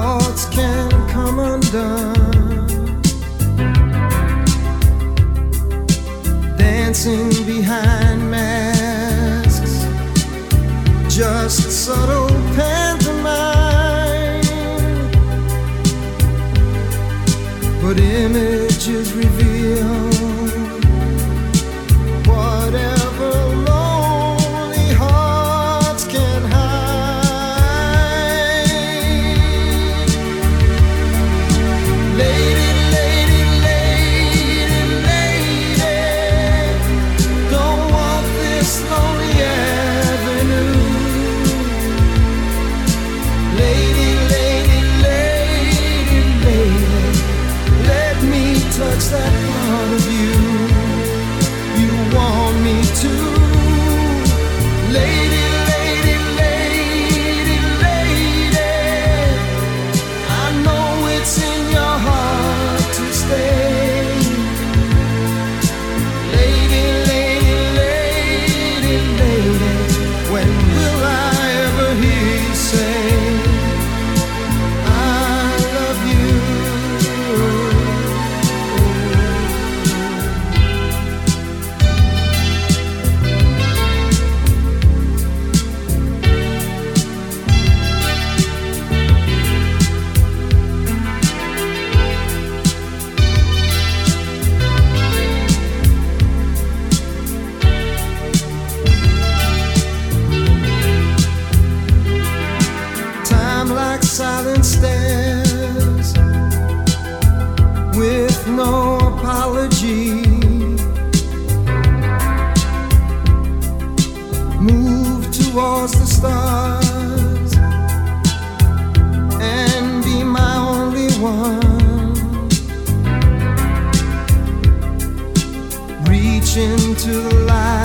thoughts can come undone. Dancing behind masks, just subtle pantomime. But images reveal. Like silent stairs with no apology. Move towards the stars and be my only one. Reach into the light